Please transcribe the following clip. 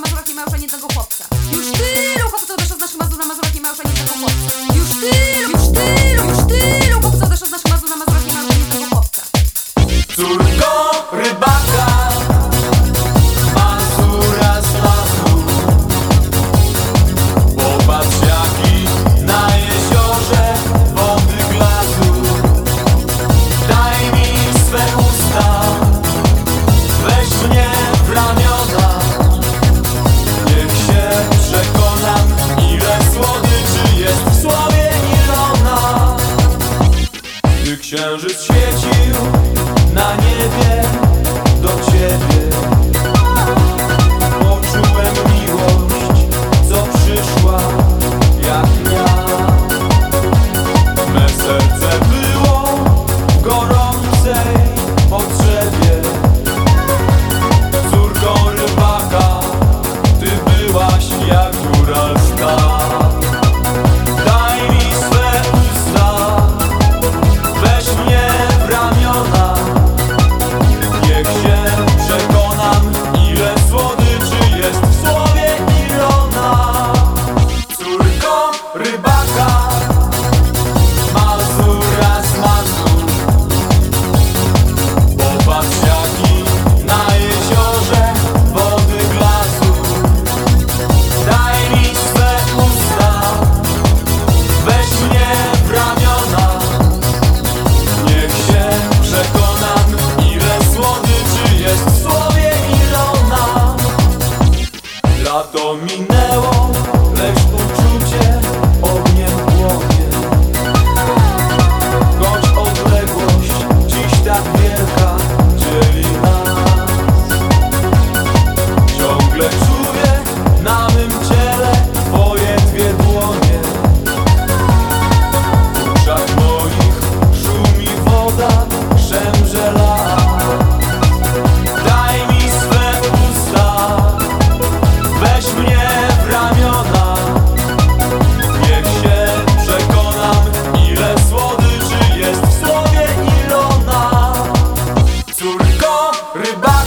Mazurach nie ma już ani jednego chłopca. Już tylu chłopców doszło z naszych Mazur na Mazurach. świecił no, na niebie do ciebie. Lata minęło, lecz uczucie Corre,